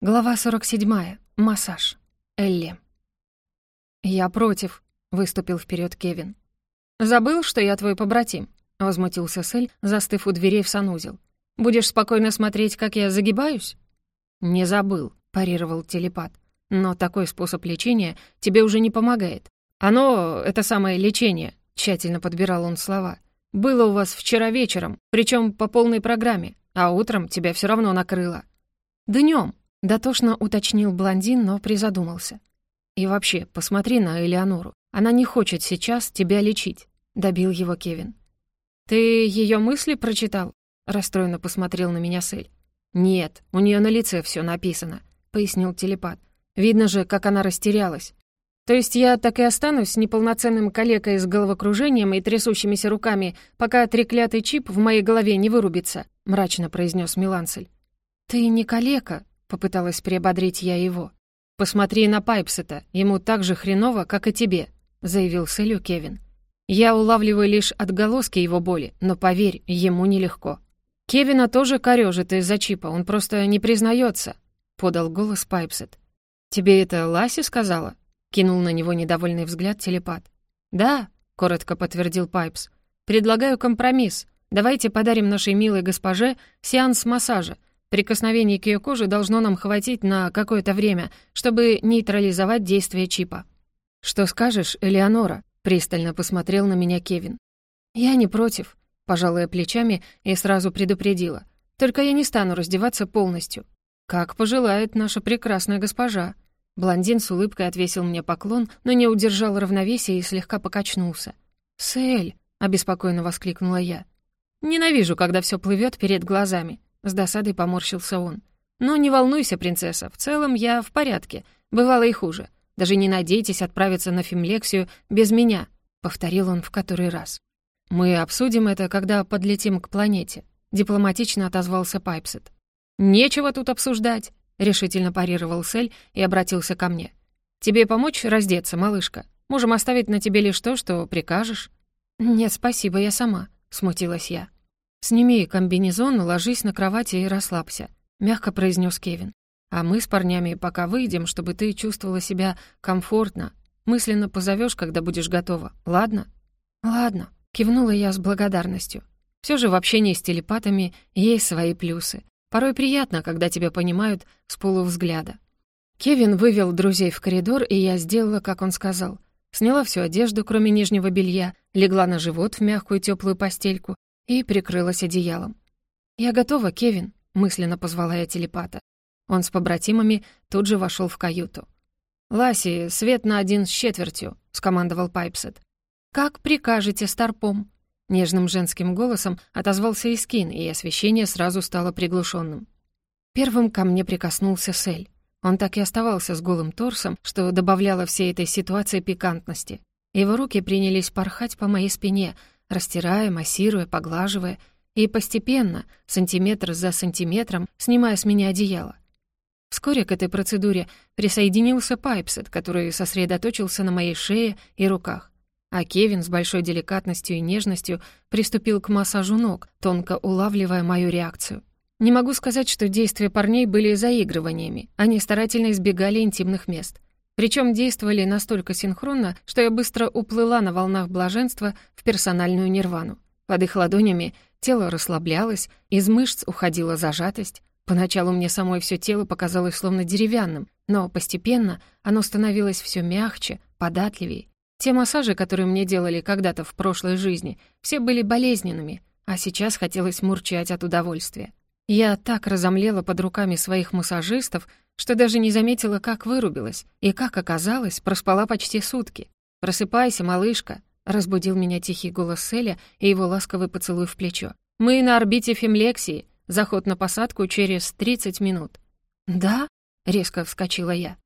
Глава 47. Массаж. Элли. «Я против», — выступил вперед Кевин. «Забыл, что я твой побратим?» — возмутился Сэль, застыв у дверей в санузел. «Будешь спокойно смотреть, как я загибаюсь?» «Не забыл», — парировал телепат. «Но такой способ лечения тебе уже не помогает. Оно, это самое лечение», — тщательно подбирал он слова, «было у вас вчера вечером, причем по полной программе, а утром тебя все равно накрыло». «Днем», Дотошно уточнил блондин, но призадумался. «И вообще, посмотри на Элеонору. Она не хочет сейчас тебя лечить», — добил его Кевин. «Ты ее мысли прочитал?» — расстроенно посмотрел на меня Сэль. «Нет, у нее на лице все написано», — пояснил телепат. «Видно же, как она растерялась. То есть я так и останусь неполноценным калекой с головокружением и трясущимися руками, пока треклятый чип в моей голове не вырубится», — мрачно произнес Миланцель. «Ты не калека», Попыталась приободрить я его. «Посмотри на Пайпсета, ему так же хреново, как и тебе», — заявил Сэлю Кевин. «Я улавливаю лишь отголоски его боли, но, поверь, ему нелегко». «Кевина тоже корёжит из-за чипа, он просто не признается», — подал голос Пайпсет. «Тебе это Ласи сказала?» — кинул на него недовольный взгляд телепат. «Да», — коротко подтвердил Пайпс. «Предлагаю компромисс. Давайте подарим нашей милой госпоже сеанс массажа. Прикосновение к ее коже должно нам хватить на какое-то время, чтобы нейтрализовать действие чипа. «Что скажешь, Элеонора?» — пристально посмотрел на меня Кевин. «Я не против», — пожалуя плечами и сразу предупредила. «Только я не стану раздеваться полностью». «Как пожелает наша прекрасная госпожа». Блондин с улыбкой отвесил мне поклон, но не удержал равновесия и слегка покачнулся. «Сэль!» — обеспокоенно воскликнула я. «Ненавижу, когда все плывет перед глазами», с досадой поморщился он. «Но не волнуйся, принцесса, в целом я в порядке. Бывало и хуже. Даже не надейтесь отправиться на фимлексию без меня», — повторил он в который раз. «Мы обсудим это, когда подлетим к планете», — дипломатично отозвался Пайпсет. «Нечего тут обсуждать», — решительно парировал Сель и обратился ко мне. «Тебе помочь раздеться, малышка? Можем оставить на тебе лишь то, что прикажешь». «Нет, спасибо, я сама», — смутилась я. «Сними комбинезон, ложись на кровати и расслабься», — мягко произнес Кевин. «А мы с парнями пока выйдем, чтобы ты чувствовала себя комфортно. Мысленно позовешь, когда будешь готова, ладно?» «Ладно», — кивнула я с благодарностью. Все же в общении с телепатами есть свои плюсы. Порой приятно, когда тебя понимают с полувзгляда. Кевин вывел друзей в коридор, и я сделала, как он сказал. Сняла всю одежду, кроме нижнего белья, легла на живот в мягкую теплую постельку и прикрылась одеялом. «Я готова, Кевин», — мысленно позвала я телепата. Он с побратимами тут же вошел в каюту. «Ласи, свет на один с четвертью», — скомандовал Пайпсет. «Как прикажете, Старпом?» Нежным женским голосом отозвался Искин, и освещение сразу стало приглушенным. Первым ко мне прикоснулся Сель. Он так и оставался с голым торсом, что добавляло всей этой ситуации пикантности. Его руки принялись порхать по моей спине, растирая, массируя, поглаживая и постепенно, сантиметр за сантиметром, снимая с меня одеяло. Вскоре к этой процедуре присоединился Пайпсет, который сосредоточился на моей шее и руках. А Кевин с большой деликатностью и нежностью приступил к массажу ног, тонко улавливая мою реакцию. Не могу сказать, что действия парней были заигрываниями. Они старательно избегали интимных мест. Причем действовали настолько синхронно, что я быстро уплыла на волнах блаженства в персональную нирвану. Под их ладонями тело расслаблялось, из мышц уходила зажатость. Поначалу мне самой все тело показалось словно деревянным, но постепенно оно становилось все мягче, податливее. Те массажи, которые мне делали когда-то в прошлой жизни, все были болезненными, а сейчас хотелось мурчать от удовольствия. Я так разомлела под руками своих массажистов, что даже не заметила, как вырубилась, и, как оказалось, проспала почти сутки. «Просыпайся, малышка», — разбудил меня тихий голос Селя и его ласковый поцелуй в плечо. «Мы на орбите Фемлексии. Заход на посадку через 30 минут». «Да?» — резко вскочила я.